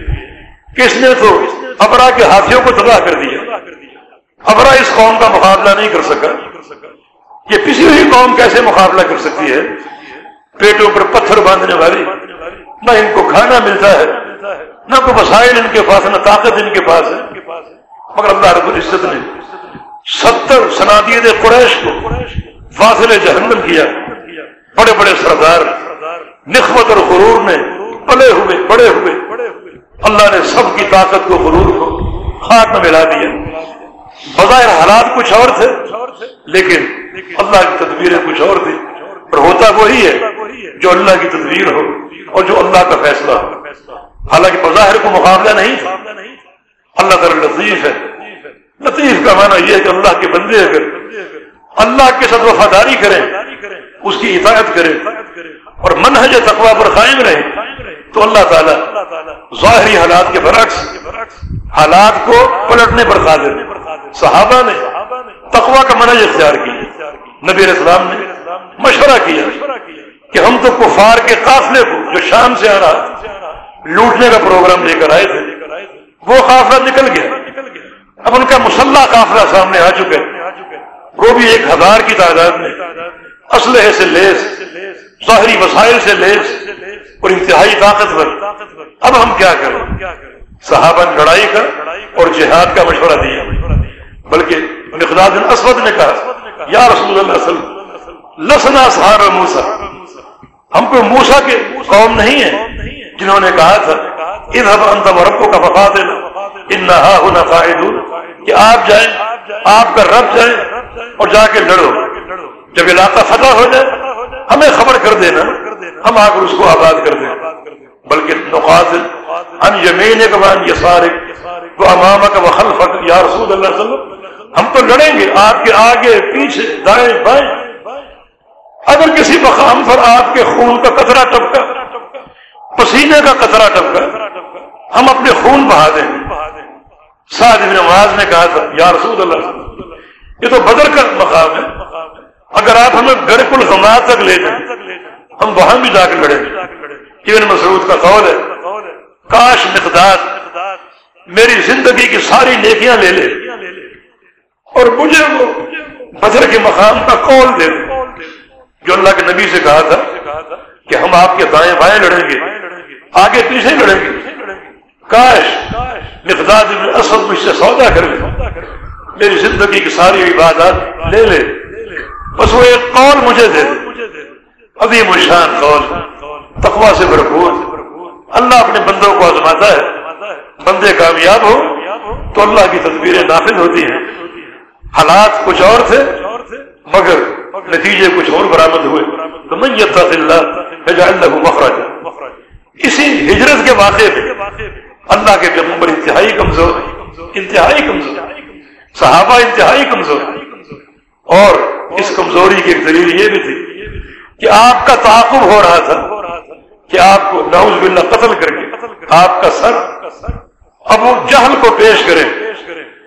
کس نے تو ابرا کے ہاتھیوں کو تباہ کر دیا؟ ابرا اس قوم کا مقابلہ نہیں کر سکا۔ یہ کسی بھی قوم کیسے مقابلہ کر سکتی ہے؟ پیٹوں پر پتھر باندھنے والی، نہ ان کو کھانا ملتا ہے، نہ کوئی وسائل ان کے پاس، نہ طاقت ان کے پاس ہے۔ مگر اللہ رب العزت نے ستر سنادیت قریش کو فاصل جہنم کیا۔ بڑے بڑے سردار، نخوت اور غرور نے پلے ہوئے، بڑے ہوئے۔ اللہ نے سب کی طاقت کو غرور کو خاک میں ملا دیا۔ بظاہر حالات کچھ اور تھے، لیکن اللہ کی تدبیریں کچھ اور تھی اور ہوتا وہی ہے جو اللہ کی تدبیر ہو اور جو اللہ کا فیصلہ ہو۔ حالانکہ بظاہر کو مقابلہ نہیں تھا۔ اللہ تعالی لطیف ہے۔ لطیف کا معنی یہ ہے کہ اللہ کے بندے اگر اللہ کے ساتھ وفاداری کریں، اس کی حفاظت کرے اور منہج تقوا پر قائم رہے تو اللہ تعالیٰ ظاہری حالات کے برعکس حالات کو پلٹنے پر قادر صحابہ نے تقوا کا منہج اختیار کیا۔ نبی اسلام نے مشورہ کیا کہ ہم تو کفار کے قافلے کو جو شام سے آ رہا لوٹنے کا پروگرام لے کر آئے تھے، وہ قافلہ نکل گیا۔ اب ان کا مسلح قافلہ سامنے آ چکے وہ بھی ایک ہزار کی تعداد میں، اسلحے سے لیس ظاہری وسائل سے لیس اور انتہائی طاقتور۔ اب ہم کیا کریں؟ صحابہ نے لڑائی کا اور جہاد کا مشورہ دیا۔ بلکہ اسود نے کہا، یا رسول اللہ لسنا سہارا موسا ہم کو موسا کے قوم نہیں ہے جنہوں نے کہا تھا ادھر انت ربوں کا وفا دینا ان نہ کہ آپ جائیں، آپ کا رب جائیں اور جا کے لڑو۔ جب علاقہ فتح ہو جائے ہمیں خبر کر دینا، ہم آ کر اس کو آباد کر دیں۔ بلکہ نقاط ان یمین یہ سارے وہ امام کا وخل فخر یا رسول اللہ وسلم، ہم تو لڑیں گے، آپ کے آگے، پیچھے، دائیں، بائیں۔ اگر کسی مقام پر آپ کے خون کا قطرہ ٹپکا، پسینے کا قطرہ ٹپکا، ہم اپنے خون بہا دیں۔ سعد ابن نواز نے کہا تھا، یا رسول اللہ یہ تو بدر کا مقام ہے۔ اگر آپ ہمیں گڑھ الغما تک لے جائیں۔ ہم وہاں بھی جا کے لڑیں ابن مسعود کا قول ہے، کاش مقدار میری زندگی کی ساری نیکیاں لے لے اور مجھے وہ بدر کے مقام کا قول دے جو اللہ کے نبی سے کہا تھا کہ ہم آپ کے دائیں بائیں لڑیں گے، آگے پیچھے لڑیں گے۔ کاش مقداد ابن اسد مجھ سے سودا کر لے میری زندگی کی ساری عبادات لے لے۔ بس وہ ایک قول مجھے دے۔ دے ابھی مشان قول۔ تقوا سے بھرپور۔ اللہ اپنے بندوں کو آزماتا ہے۔ بندے کامیاب ہو تو اللہ کی تصویریں نافذ ہوتی ہیں۔ حالات کچھ اور تھے، مگر نتیجے کچھ اور برآمد ہوئے۔ تو میں اللہ مخرج اسی ہجرت کے واقعے میں اللہ کے پیغمبر انتہائی کمزور انتہائی کمزور۔ صحابہ انتہائی کمزور اور اس کمزوری کی ایک دلیل یہ بھی تھی کہ آپ کا تعاقب ہو رہا تھا کہ آپ کو نوز باللہ قتل کر کے آپ کا سر اب وہ جہل کو پیش کرے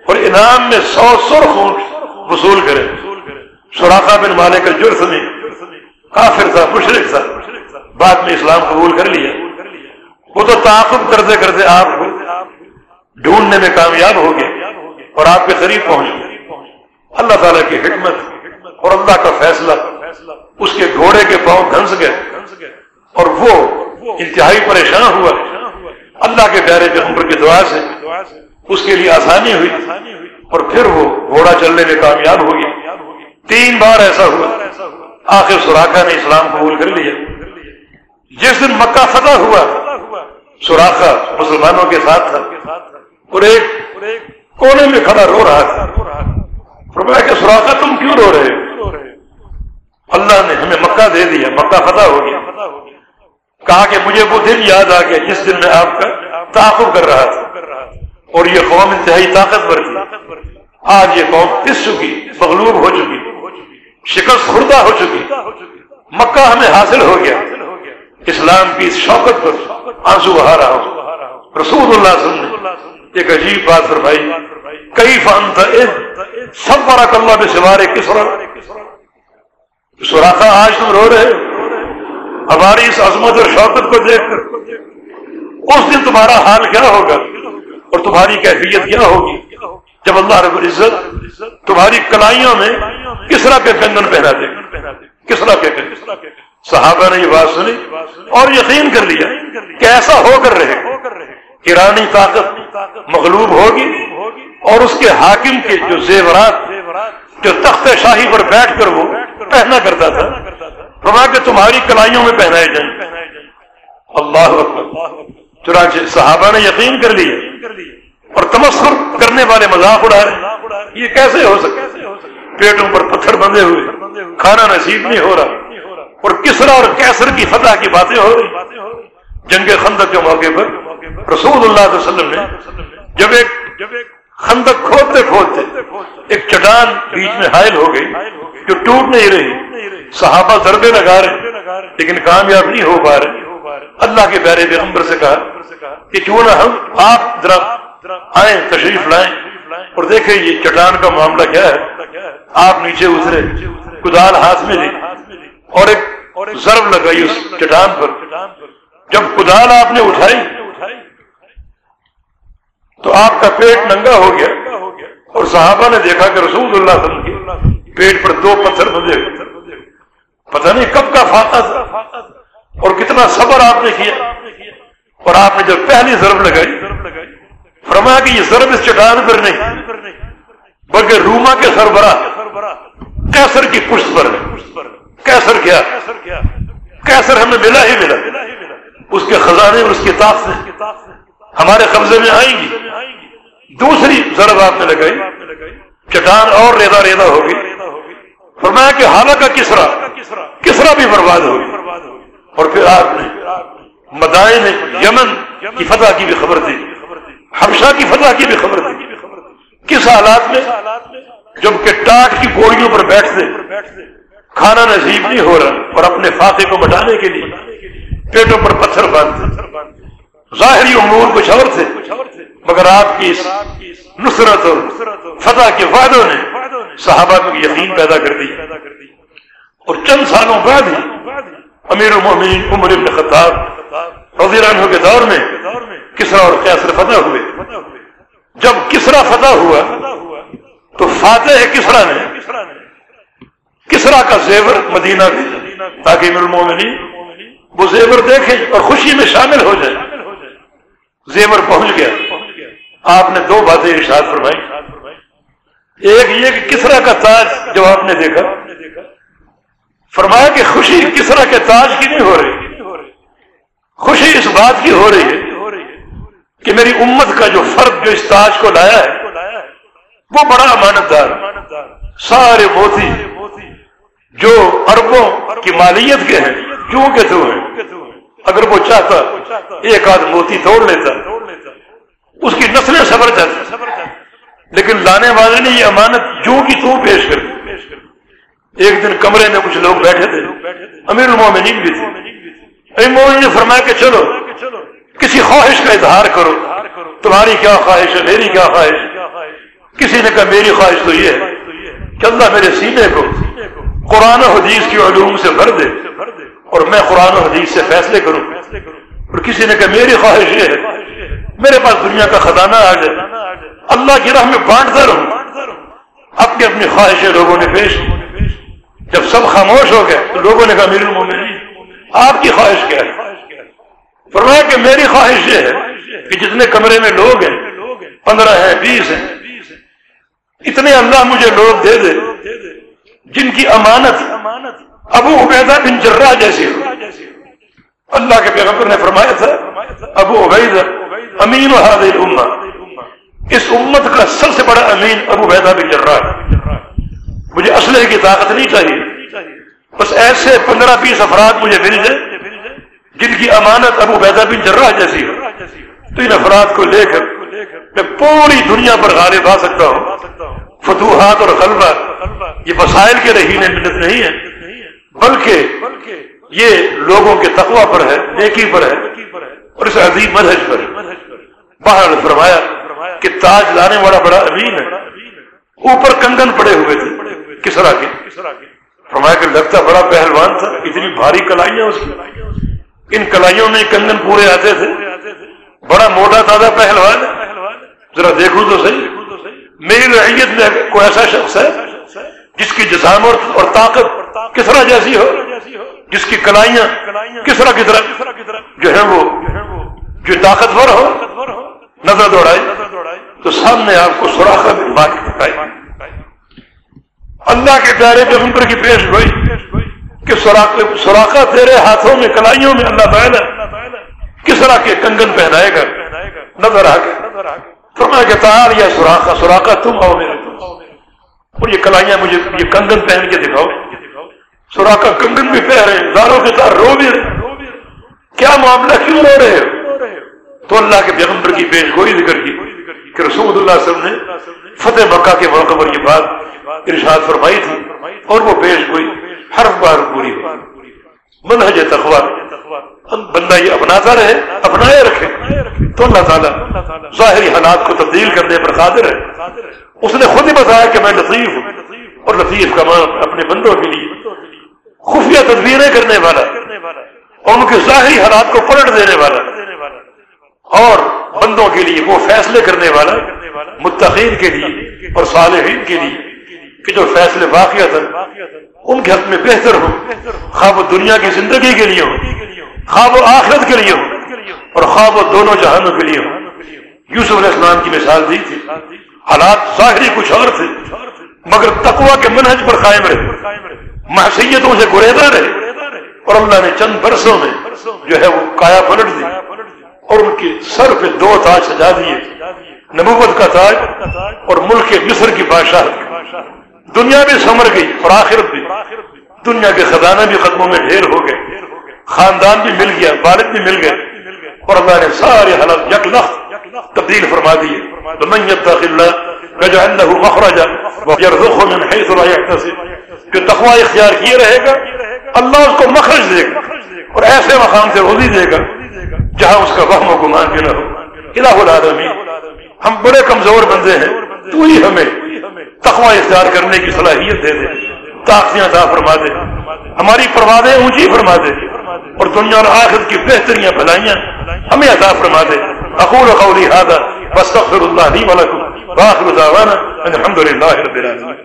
اور انعام میں سو سر خون وصول کرے سوراخا بن مالک کا میں کافر تھا مشرق تھا۔ بعد میں اسلام قبول کر لیا۔ وہ تو تعاقب کرتے کرتے آپ کو ڈھونڈنے میں کامیاب ہو گئے اور آپ کے قریب پہنچ گئے۔ اللہ تعالیٰ کی حکمت اور اللہ کا فیصلہ اس کے گھوڑے کے پاؤں دھنس گئے اور وہ انتہائی پریشان ہوا اللہ کے پیارے پیغمبر کی دعا سے اس کے لیے آسانی ہوئی اور پھر وہ گھوڑا چلنے میں کامیاب ہو گیا۔ تین بار ایسا ہوا۔ آخر سوراخا نے اسلام قبول کر لیا۔ جس دن مکہ فتح ہوا سوراخا مسلمانوں کے ساتھ تھا اور ایک کونے میں کھڑا رو رہا تھا۔ فرمایا کہ سوراخا تم کیوں رو رہے اللہ نے ہمیں مکہ دے دیا، مکہ فتح ہو گیا۔ کہا کہ مجھے وہ دن یاد آ گیا جس دن میں آپ کا تعاقب کر رہا تھا۔ اور یہ قوم انتہائی طاقتور تھی۔ آج یہ قوم پس چکی، مغلوب ہو چکی۔ شکست خوردہ ہو چکی۔ مکہ ہمیں حاصل ہو گیا۔ اسلام کی اس شوقت پر آنسو بہا رہا ہوں۔ رسول اللہ صلی اللہ علیہ وسلم ایک عجیب بات فرمائی۔ کئی فن تھا سب بڑا کلّہ میں سوارے کس سوراخا آج تم رو رہے ہماری اس عظمت اور شوقت کو دیکھ کر۔ اس دن تمہارا حال کیا ہوگا؟ اور تمہاری کیفیت کیا ہوگی؟ جب اللہ رب العزت تمہاری کلائیوں میں کس طرح کے کنگن پہنا دے۔ کس طرح کے کنگن۔ صحابہ نے یہ بات سنی اور یقین کر لیا کہ ایسا ہو کر رہے۔ ایرانی طاقت مغلوب ہوگی۔ اور اس کے حاکم کے جو زیورات، جو تخت شاہی پر بیٹھ کر وہ پہنا کرتا تھا فرما کہ تمہاری کلائیوں میں پہنائے جائیں۔ اللہ چنانچہ صحابہ نے یقین کر لیا اور تمسر کرنے والے مذاق اڑا رہے یہ کیسے ہو سکے پیٹوں پر پتھر بندے ہوئے۔ کھانا نصیب نہیں ہو رہا۔ اور کسرا اور کیسر کی فتح کی باتیں ہو رہی۔ جنگ خندق کے موقع پر رسول اللہ علیہ وسلم نے جب ایک جب ایک خندق کھودتے کھودتے ایک چٹان بیچ میں حائل ہو گئی جو ٹوٹ نہیں رہی۔ صحابہ ضربے لگا رہے لیکن کامیاب نہیں ہو پا رہے۔ اللہ کے پیارے پیغمبر سے کہا کہ کیوں نہ ہم آپ ذرا آئیں، تشریف لائیں۔ اور دیکھیں یہ چٹان کا معاملہ کیا ہے۔ آپ نیچے اترے، کدال ہاتھ میں لی اور ایک ضرب لگائی اس چٹان پر۔ جب کدال آپ نے اٹھائی تو آپ کا پیٹ ننگا ہو گیا اور صحابہ نے دیکھا کہ رسول اللہ صلی اللہ علیہ وسلم کے پیٹ پر دو پتھر بندے پتہ نہیں کب کا فاقہ تھا اور کتنا صبر آپ نے کیا۔ اور آپ نے جب پہلی ضرب لگائی، فرمایا کہ یہ ضرب اس چٹان پر نہیں، بلکہ روما کے سربراہ کیسر کی پشت پر۔ کیسر کیا؟ کیسر ہمیں ملا ہی ملا۔ اس کے خزانے اور اس کی سے ہمارے قبضے میں آئیں گی۔ دوسری ضرب آپ نے لگائی، چٹان اور ریدا ریدا ہوگی۔ فرمایا کہ حالانکہ کسرا کسرا بھی برباد ہوگی اور پھر آپ نے مدائن یمن کی فتح کی بھی خبر دی حمشا کی فتح کی بھی خبر دی۔ کس حالات میں؟ جبکہ ٹاٹ کی گوڑیوں پر بیٹھتے، کھانا نصیب نہیں ہو رہا اور اپنے فاقے کو بٹانے کے لیے پیٹوں پر پتھر باندھتے۔ ظاہری امور کچھ اور تھے۔ مگر آپ کی نصرت اور فتح کے وعدوں نے صحابہ کو یقین پیدا کر دی اور چند سالوں بعد ہی امیر المومنین عمر ابن خطاب رضی اللہ عنہ کے دور میں کسرا اور کیسر فتح ہوئے۔ جب کسرا فتح ہوا تو فاتح کسرا نے کسرا کا زیور مدینہ بھیجا تاکہ امیر المومنین وہ زیور دیکھیں اور خوشی میں شامل ہو جائے زیور پہنچ گیا۔ آپ نے دو باتیں ارشاد فرمائی۔ ایک یہ کہ کسرا کا تاج جب آپ نے دیکھا۔ فرمایا کہ خوشی کس طرح کے تاج کی نہیں ہو رہی۔ خوشی اس بات کی ہو رہی ہے کہ میری امت کا جو فرد جو اس تاج کو لایا ہے، وہ بڑا امانت دار سارے موتی جو اربوں کی مالیت کے ہیں، کیوں کے تو ہیں؟ اگر وہ چاہتا، ایک آدھ موتی توڑ لیتا۔ اس کی نسلیں سبر جاتی لیکن لانے والے نے یہ امانت جو کی تو پیش کر۔ ایک دن کمرے میں کچھ لوگ بیٹھے تھے۔ امیر المومنین بھی تھے۔ امیر مومن نے فرمایا کہ چلو، کسی خواہش کا اظہار کرو۔ تمہاری کیا خواہش ہے؟ میری کیا خواہش کسی نے کہا، میری خواہش تو یہ ہے کہ اللہ میرے سینے کو قرآن و حدیث کی علوم سے بھر دے اور میں قرآن و حدیث سے فیصلے کروں۔ اور کسی نے کہا، میری خواہش یہ ہے میرے پاس دنیا کا خزانہ آ جائے اللہ کی راہ میں بانٹتا رہوں اپنی اپنی خواہشیں لوگوں نے پیش کی۔ جب سب خاموش ہو گئے تو لوگوں نے کہا میری المومنین، آپ کی خواہش کیا ہے؟ فرمایا کہ میری خواہش یہ ہے کہ جتنے کمرے میں لوگ ہیں، پندرہ ہیں، بیس ہیں، اتنے اللہ مجھے لوگ دے دے۔ جن کی امانت ابو عبیدہ بن جرہ جیسی ہو۔ اللہ کے پیغمبر نے فرمایا تھا، ابو عبیدہ امین و حاضر اس امت کا سب سے بڑا امین ابو عبیدہ بن جرہ مجھے اسلحے کی طاقت نہیں چاہیے. بس ایسے پندرہ بیس افراد مجھے مل جائے جن کی امانت ابو بیدا بن جرہ جیسی ہو. تو ان افراد کو لے کر میں پوری دنیا پر غالب آ سکتا ہوں. فتوحات اور غلبہ یہ وسائل کے رہینے منت نہیں ہے بلکہ یہ لوگوں کے تقوی پر ہے، نیکی پر ہے اور اس عظیم مدحج پر ہے۔ باہر فرمایا کہ تاج لانے والا بڑا امین ہے۔ اوپر کنگن پڑے ہوئے تھے۔ کس طرح کے؟ فرمایا کہ لگتا بڑا پہلوان تھا، اتنی بھاری کلائیاں اس کی۔ ان کلائیوں میں کنگن پورے آتے تھے۔ بڑا موٹا تازہ پہلوان۔ ذرا دیکھو تو صحیح۔ میری رعیت میں کوئی ایسا شخص ہے جس کی جسامت اور طاقت کس طرح جیسی ہو؟ جس کی کلائیاں کس طرح کس طرح جو ہے وہ جو طاقتور ہو، نظر دوڑائی، تو سامنے آپ کو سوراخا بھی اللہ کے پیارے پیغمبر کی پیش ہوئی کہ سوراخا تیرے ہاتھوں میں، کلائیوں میں اللہ تعالیٰ کس طرح کے کنگن پہنائے گا؟ نظر آ گیا فرمایا کہ تار یا سوراخا سوراخا تم آؤ میرے اور یہ کلائیاں مجھے یہ کنگن پہن کے دکھاؤ۔ سوراخا کنگن بھی پہ رہے ہیں زاروں کے ساتھ رو بھی رہے۔ کیا معاملہ کیوں رو رہے ہو؟ تو اللہ کے پیغمبر کی پیش گوئی ذکر کی کہ رسول اللہ صلی اللہ علیہ وسلم نے فتح مکہ کے موقع پر یہ بات ارشاد فرمائی تھی اور وہ پیش گوئی ہر بار پوری ہو منہج تخوا بندہ یہ اپناتا رہے، اپنائے رکھے۔ تو اللہ تعالیٰ ظاہری حالات کو تبدیل کرنے پر قادر ہے۔ اس نے خود ہی بتایا کہ میں لطیف ہوں اور لطیف کا مان اپنے بندوں کے لیے خفیہ تدبیریں کرنے والا اور ان کے ظاہری حالات کو پلٹ دینے والا۔ اور بندوں کے لیے وہ فیصلے کرنے والا، متقین کے لیے اور صالحین کے لیے کہ جو فیصلے واقع ان کے حق میں بہتر ہو خواب دنیا کی زندگی کے لیے ہو خواب و آخرت کے لیے ہو اور خواب و دونوں جہانوں کے لیے ہو یوسف علیہ السلام کی مثال دی تھی۔ حالات ظاہری کچھ اور تھے، مگر تقوا کے منہج پر قائم رہے۔ محسیتوں سے گریدا رہے۔ اور اللہ نے چند برسوں میں جو ہے وہ کایا پلٹ دی۔ اور ان کے سر پہ دو تاج سجا دیے۔ نبوت کا تاج اور ملک مصر کی بادشاہ۔ دنیا بھی سمر گئی اور آخرت بھی۔ دنیا کے خزانہ بھی قدموں میں ڈھیر ہو گئے۔ خاندان بھی مل گیا، والد بھی مل گئے۔ اور اللہ نے سارے حالات یک لخت تبدیل فرما دیے جو تخوا اختیار کیے رہے گا، اللہ اس کو مخرج دے گا اور ایسے مقام سے روزی دے گا۔ جہاں اس کا وہم و گمان بھی نہ ہو۔ الہ العالمین، ہم بڑے کمزور بندے ہیں، تو ہی ہمیں تخوا اختیار کرنے کی صلاحیت دے دے۔ طاقتیاں عطا فرما دے۔ ہماری پروادیں اونچی فرما دے۔ اور دنیا اور آخر کی بہتریاں بھلائیاں ہمیں عطا فرما دے۔ اقول قولی هذا، واستغفر الله لي ولكم۔ واخر دعوانا، الحمد لله رب العالمين